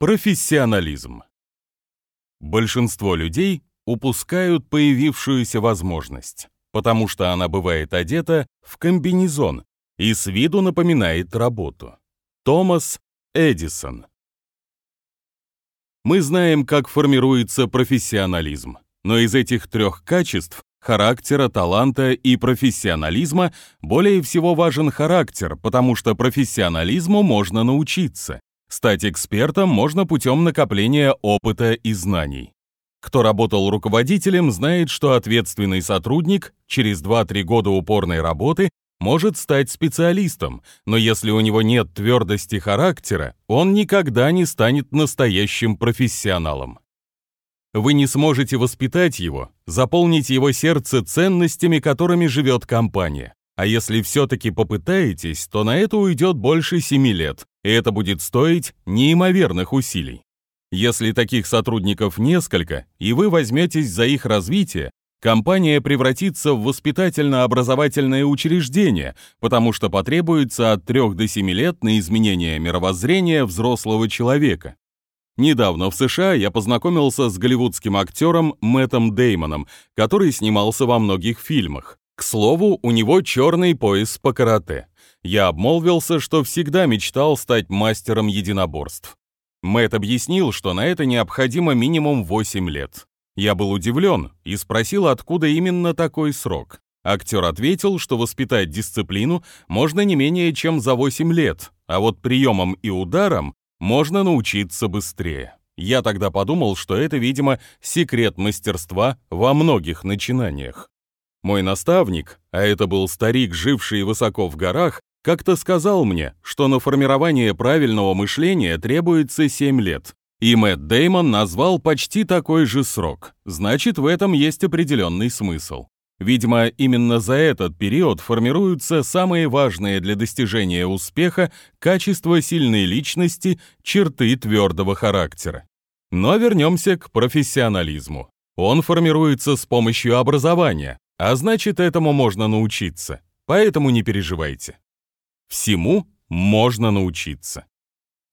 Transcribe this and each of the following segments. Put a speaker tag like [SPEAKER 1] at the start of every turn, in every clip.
[SPEAKER 1] Профессионализм. Большинство людей упускают появившуюся возможность, потому что она бывает одета в комбинезон и с виду напоминает работу. Томас Эдисон. Мы знаем, как формируется профессионализм, но из этих трех качеств характера, таланта и профессионализма более всего важен характер, потому что профессионализму можно научиться. Стать экспертом можно путем накопления опыта и знаний. Кто работал руководителем, знает, что ответственный сотрудник через 2-3 года упорной работы может стать специалистом, но если у него нет твердости характера, он никогда не станет настоящим профессионалом. Вы не сможете воспитать его, заполнить его сердце ценностями, которыми живет компания. А если все-таки попытаетесь, то на это уйдет больше 7 лет, и это будет стоить неимоверных усилий. Если таких сотрудников несколько, и вы возьметесь за их развитие, компания превратится в воспитательно-образовательное учреждение, потому что потребуется от 3 до 7 лет на изменение мировоззрения взрослого человека. Недавно в США я познакомился с голливудским актером Мэттом Деймоном, который снимался во многих фильмах. К слову, у него черный пояс по карате. Я обмолвился, что всегда мечтал стать мастером единоборств. Мэтт объяснил, что на это необходимо минимум 8 лет. Я был удивлен и спросил, откуда именно такой срок. Актер ответил, что воспитать дисциплину можно не менее чем за 8 лет, а вот приемам и ударам можно научиться быстрее. Я тогда подумал, что это, видимо, секрет мастерства во многих начинаниях. Мой наставник, а это был старик, живший высоко в горах, как-то сказал мне, что на формирование правильного мышления требуется 7 лет. И Мэтт Деймон назвал почти такой же срок. Значит, в этом есть определенный смысл. Видимо, именно за этот период формируются самые важные для достижения успеха качества сильной личности, черты твердого характера. Но вернемся к профессионализму. Он формируется с помощью образования, а значит, этому можно научиться. Поэтому не переживайте. Всему можно научиться.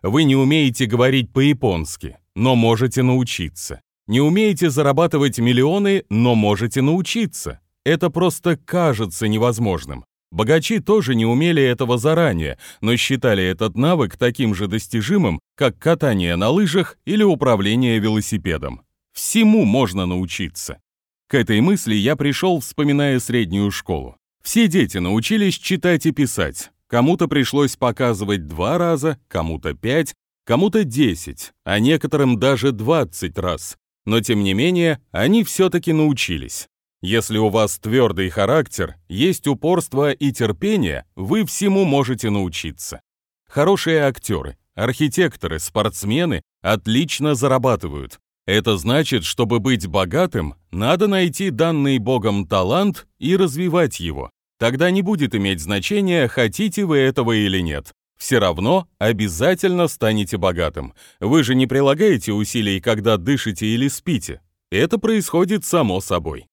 [SPEAKER 1] Вы не умеете говорить по-японски, но можете научиться. Не умеете зарабатывать миллионы, но можете научиться. Это просто кажется невозможным. Богачи тоже не умели этого заранее, но считали этот навык таким же достижимым, как катание на лыжах или управление велосипедом. Всему можно научиться. К этой мысли я пришел, вспоминая среднюю школу. Все дети научились читать и писать. Кому-то пришлось показывать два раза, кому-то пять, кому-то десять, а некоторым даже двадцать раз. Но тем не менее, они все-таки научились. Если у вас твердый характер, есть упорство и терпение, вы всему можете научиться. Хорошие актеры, архитекторы, спортсмены отлично зарабатывают. Это значит, чтобы быть богатым, надо найти данный Богом талант и развивать его. Тогда не будет иметь значения, хотите вы этого или нет. Все равно обязательно станете богатым. Вы же не прилагаете усилий, когда дышите или спите. Это происходит само собой.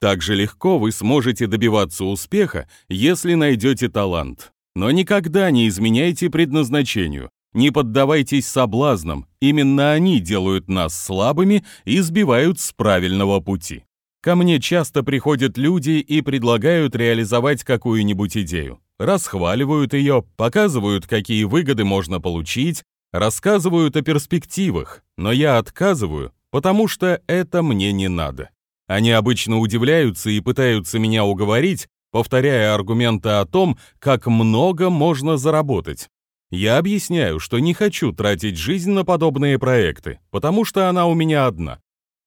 [SPEAKER 1] Так же легко вы сможете добиваться успеха, если найдете талант. Но никогда не изменяйте предназначению. Не поддавайтесь соблазнам, именно они делают нас слабыми и сбивают с правильного пути. Ко мне часто приходят люди и предлагают реализовать какую-нибудь идею. Расхваливают ее, показывают, какие выгоды можно получить, рассказывают о перспективах, но я отказываю, потому что это мне не надо. Они обычно удивляются и пытаются меня уговорить, повторяя аргументы о том, как много можно заработать. Я объясняю, что не хочу тратить жизнь на подобные проекты, потому что она у меня одна.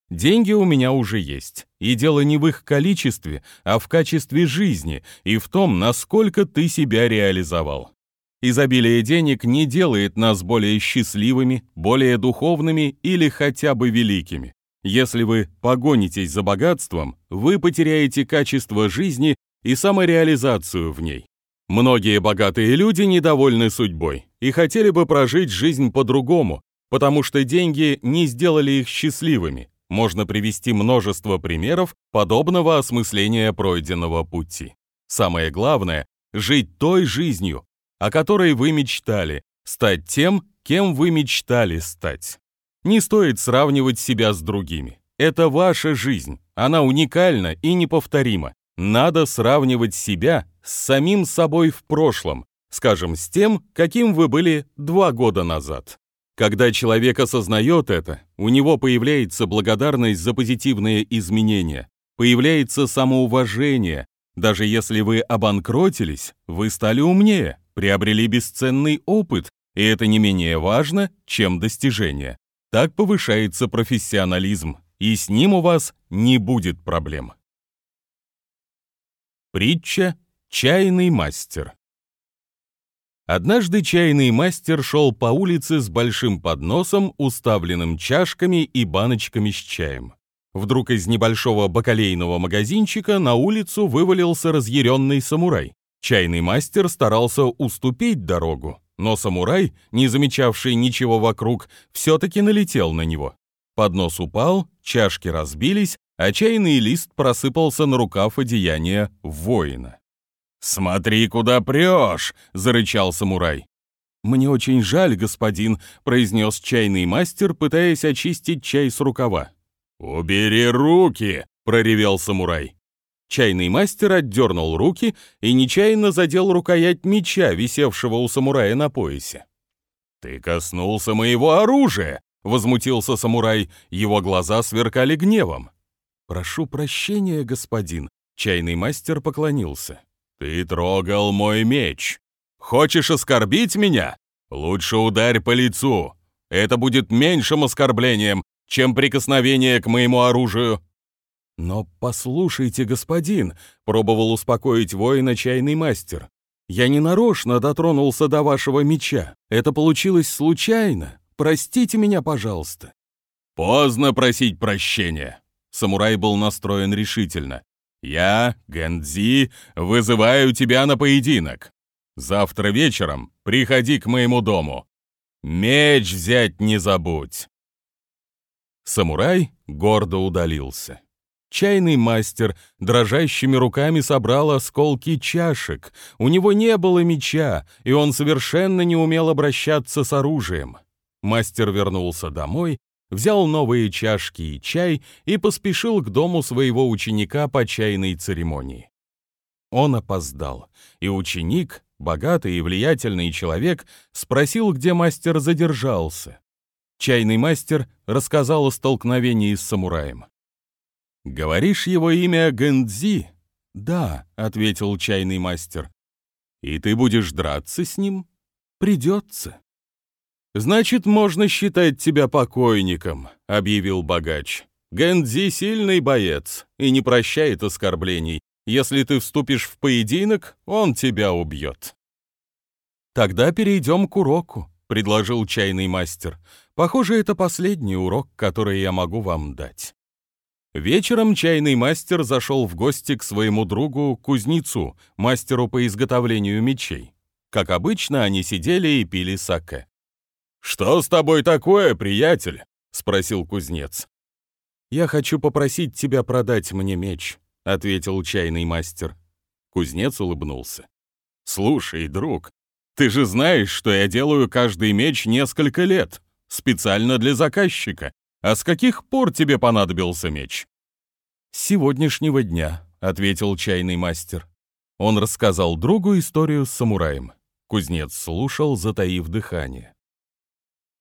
[SPEAKER 1] Деньги у меня уже есть, и дело не в их количестве, а в качестве жизни и в том, насколько ты себя реализовал. Изобилие денег не делает нас более счастливыми, более духовными или хотя бы великими. Если вы погонитесь за богатством, вы потеряете качество жизни и самореализацию в ней. Многие богатые люди недовольны судьбой и хотели бы прожить жизнь по-другому, потому что деньги не сделали их счастливыми. Можно привести множество примеров подобного осмысления пройденного пути. Самое главное — жить той жизнью, о которой вы мечтали, стать тем, кем вы мечтали стать. Не стоит сравнивать себя с другими. Это ваша жизнь, она уникальна и неповторима. Надо сравнивать себя с самим собой в прошлом, скажем, с тем, каким вы были два года назад. Когда человек осознает это, у него появляется благодарность за позитивные изменения, появляется самоуважение. Даже если вы обанкротились, вы стали умнее, приобрели бесценный опыт, и это не менее важно, чем достижение. Так повышается профессионализм, и с ним у вас не будет проблем. Притча «Чайный мастер». Однажды чайный мастер шел по улице с большим подносом, уставленным чашками и баночками с чаем. Вдруг из небольшого бакалейного магазинчика на улицу вывалился разъяренный самурай. Чайный мастер старался уступить дорогу, но самурай, не замечавший ничего вокруг, все-таки налетел на него. Поднос упал, чашки разбились, а чайный лист просыпался на рукав одеяния воина. «Смотри, куда прешь!» — зарычал самурай. «Мне очень жаль, господин», — произнес чайный мастер, пытаясь очистить чай с рукава. «Убери руки!» — проревел самурай. Чайный мастер отдернул руки и нечаянно задел рукоять меча, висевшего у самурая на поясе. «Ты коснулся моего оружия!» — возмутился самурай. Его глаза сверкали гневом. «Прошу прощения, господин», — чайный мастер поклонился. «Ты трогал мой меч. Хочешь оскорбить меня? Лучше ударь по лицу. Это будет меньшим оскорблением, чем прикосновение к моему оружию». «Но послушайте, господин», — пробовал успокоить воина чайный мастер. «Я не нарочно дотронулся до вашего меча. Это получилось случайно. Простите меня, пожалуйста». «Поздно просить прощения. Самурай был настроен решительно. «Я, Гэндзи, вызываю тебя на поединок. Завтра вечером приходи к моему дому. Меч взять не забудь». Самурай гордо удалился. Чайный мастер дрожащими руками собрал осколки чашек. У него не было меча, и он совершенно не умел обращаться с оружием. Мастер вернулся домой взял новые чашки и чай и поспешил к дому своего ученика по чайной церемонии. Он опоздал, и ученик, богатый и влиятельный человек, спросил, где мастер задержался. Чайный мастер рассказал о столкновении с самураем. «Говоришь его имя Гэндзи?» «Да», — ответил чайный мастер. «И ты будешь драться с ним?» «Придется». «Значит, можно считать тебя покойником», — объявил богач. «Гэндзи сильный боец и не прощает оскорблений. Если ты вступишь в поединок, он тебя убьет». «Тогда перейдем к уроку», — предложил чайный мастер. «Похоже, это последний урок, который я могу вам дать». Вечером чайный мастер зашел в гости к своему другу, кузнецу, мастеру по изготовлению мечей. Как обычно, они сидели и пили саке. «Что с тобой такое, приятель?» — спросил кузнец. «Я хочу попросить тебя продать мне меч», — ответил чайный мастер. Кузнец улыбнулся. «Слушай, друг, ты же знаешь, что я делаю каждый меч несколько лет, специально для заказчика. А с каких пор тебе понадобился меч?» «С сегодняшнего дня», — ответил чайный мастер. Он рассказал другу историю с самураем. Кузнец слушал, затаив дыхание.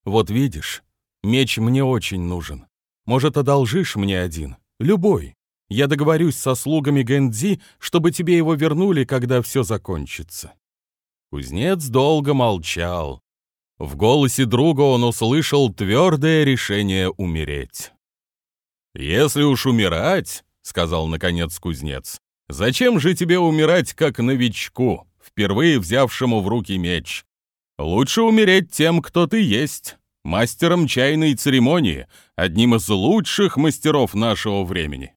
[SPEAKER 1] Вот видишь, меч мне очень нужен. Может, одолжишь мне один? Любой. Я договорюсь со слугами Гэндзи, чтобы тебе его вернули, когда все закончится». Кузнец долго молчал. В голосе друга он услышал твердое решение умереть. «Если уж умирать, — сказал наконец кузнец, — зачем же тебе умирать как новичку, впервые взявшему в руки меч? Лучше умереть тем, кто ты есть, мастером чайной церемонии, одним из лучших мастеров нашего времени.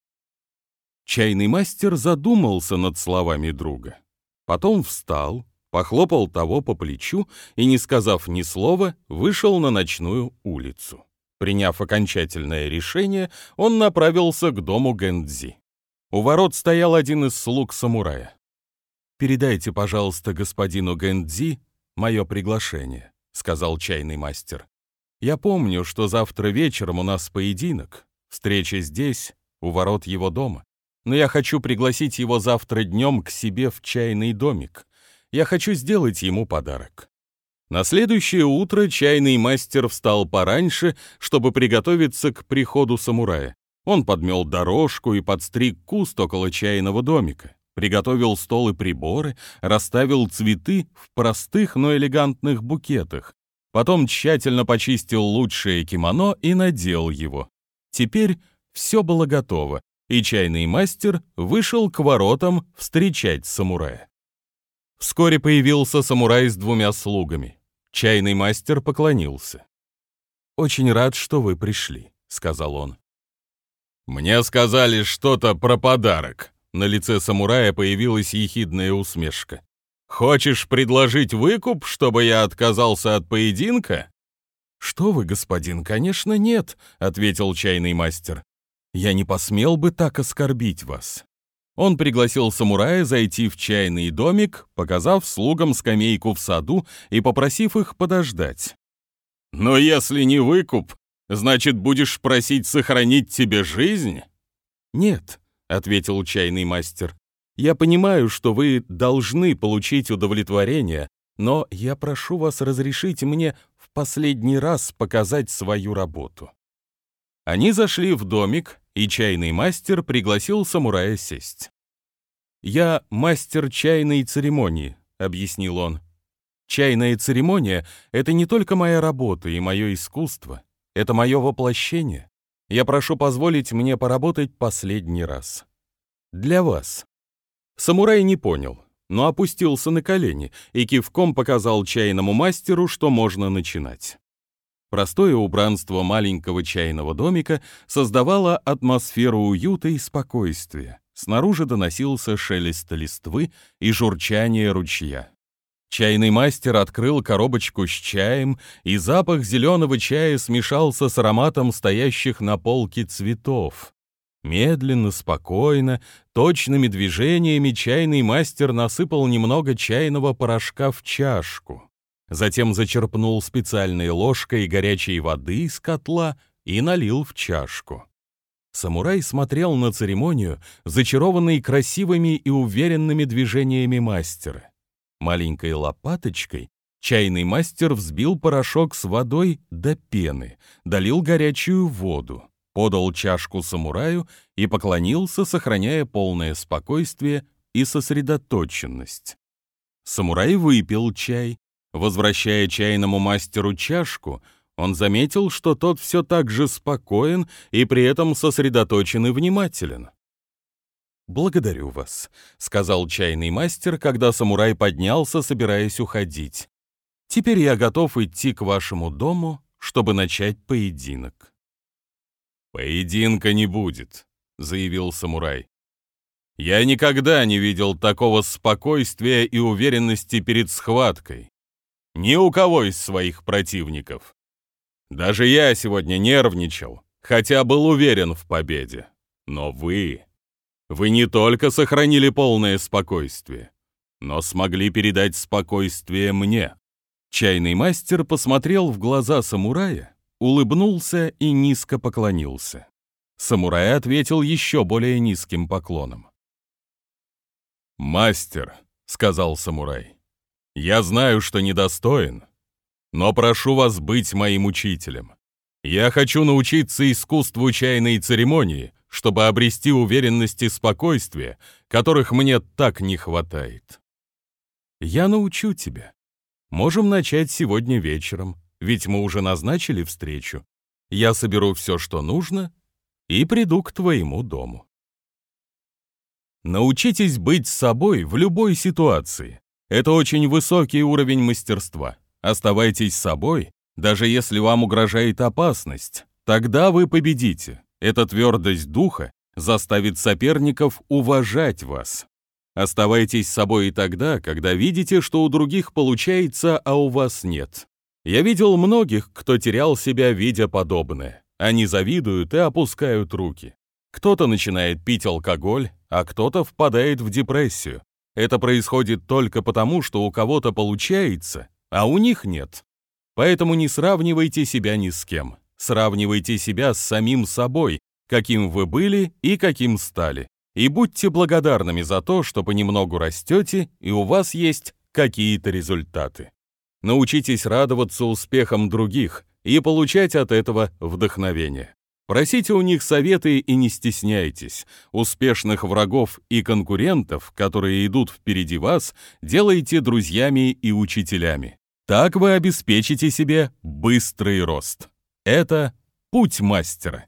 [SPEAKER 1] Чайный мастер задумался над словами друга. Потом встал, похлопал того по плечу и, не сказав ни слова, вышел на ночную улицу. Приняв окончательное решение, он направился к дому Гэндзи. У ворот стоял один из слуг самурая. «Передайте, пожалуйста, господину Гэндзи мое приглашение», — сказал чайный мастер. «Я помню, что завтра вечером у нас поединок, встреча здесь, у ворот его дома. Но я хочу пригласить его завтра днем к себе в чайный домик. Я хочу сделать ему подарок». На следующее утро чайный мастер встал пораньше, чтобы приготовиться к приходу самурая. Он подмел дорожку и подстриг куст около чайного домика, приготовил стол и приборы, расставил цветы в простых, но элегантных букетах. Потом тщательно почистил лучшее кимоно и надел его. Теперь все было готово, и чайный мастер вышел к воротам встречать самурая. Вскоре появился самурай с двумя слугами. Чайный мастер поклонился. «Очень рад, что вы пришли», — сказал он.
[SPEAKER 2] «Мне сказали что-то про подарок». На лице самурая появилась ехидная усмешка. «Хочешь предложить выкуп, чтобы я отказался от поединка?»
[SPEAKER 1] «Что вы, господин, конечно, нет», — ответил чайный мастер. «Я не посмел бы так оскорбить вас». Он пригласил самурая зайти в чайный домик, показав слугам скамейку в саду и попросив их подождать.
[SPEAKER 2] «Но если не выкуп, значит, будешь просить сохранить тебе жизнь?»
[SPEAKER 1] «Нет», — ответил чайный мастер. «Я понимаю, что вы должны получить удовлетворение, но я прошу вас разрешить мне в последний раз показать свою работу». Они зашли в домик, и чайный мастер пригласил самурая сесть. «Я мастер чайной церемонии», — объяснил он. «Чайная церемония — это не только моя работа и мое искусство, это мое воплощение. Я прошу позволить мне поработать последний раз. Для вас». Самурай не понял, но опустился на колени и кивком показал чайному мастеру, что можно начинать. Простое убранство маленького чайного домика создавало атмосферу уюта и спокойствия. Снаружи доносился шелест листвы и журчание ручья. Чайный мастер открыл коробочку с чаем, и запах зеленого чая смешался с ароматом стоящих на полке цветов. Медленно, спокойно, точными движениями чайный мастер насыпал немного чайного порошка в чашку затем зачерпнул специальной ложкой горячей воды из котла и налил в чашку. Самурай смотрел на церемонию, зачарованный красивыми и уверенными движениями мастера. Маленькой лопаточкой чайный мастер взбил порошок с водой до пены, долил горячую воду, подал чашку самураю и поклонился, сохраняя полное спокойствие и сосредоточенность. Самурай выпил чай, Возвращая чайному мастеру чашку, он заметил, что тот все так же спокоен и при этом сосредоточен и внимателен. «Благодарю вас», — сказал чайный мастер, когда самурай поднялся, собираясь уходить. «Теперь я готов идти к вашему дому, чтобы начать поединок».
[SPEAKER 2] «Поединка не будет», — заявил самурай. «Я никогда не видел такого спокойствия и уверенности перед схваткой. Ни у кого из своих противников. Даже я сегодня нервничал, хотя был уверен в победе. Но вы... Вы не только сохранили полное спокойствие, но смогли передать спокойствие мне.
[SPEAKER 1] Чайный мастер посмотрел в глаза самурая, улыбнулся и низко поклонился. Самурай ответил еще более низким поклоном.
[SPEAKER 2] «Мастер», — сказал самурай, я знаю, что недостоин, но прошу вас быть моим учителем. Я хочу научиться искусству чайной церемонии, чтобы обрести уверенность и спокойствие, которых мне так не хватает.
[SPEAKER 1] Я научу тебя. Можем начать сегодня вечером, ведь мы уже назначили встречу. Я соберу все, что нужно, и приду к твоему дому. Научитесь быть собой в любой ситуации. Это очень высокий уровень мастерства. Оставайтесь собой, даже если вам угрожает опасность. Тогда вы победите. Эта твердость духа заставит соперников уважать вас. Оставайтесь собой и тогда, когда видите, что у других получается, а у вас нет. Я видел многих, кто терял себя, видя подобное. Они завидуют и опускают руки. Кто-то начинает пить алкоголь, а кто-то впадает в депрессию. Это происходит только потому, что у кого-то получается, а у них нет. Поэтому не сравнивайте себя ни с кем. Сравнивайте себя с самим собой, каким вы были и каким стали. И будьте благодарными за то, что понемногу растете, и у вас есть какие-то результаты. Научитесь радоваться успехам других и получать от этого вдохновение. Просите у них советы и не стесняйтесь. Успешных врагов и конкурентов, которые идут впереди вас, делайте друзьями и учителями. Так вы обеспечите себе быстрый рост. Это путь мастера.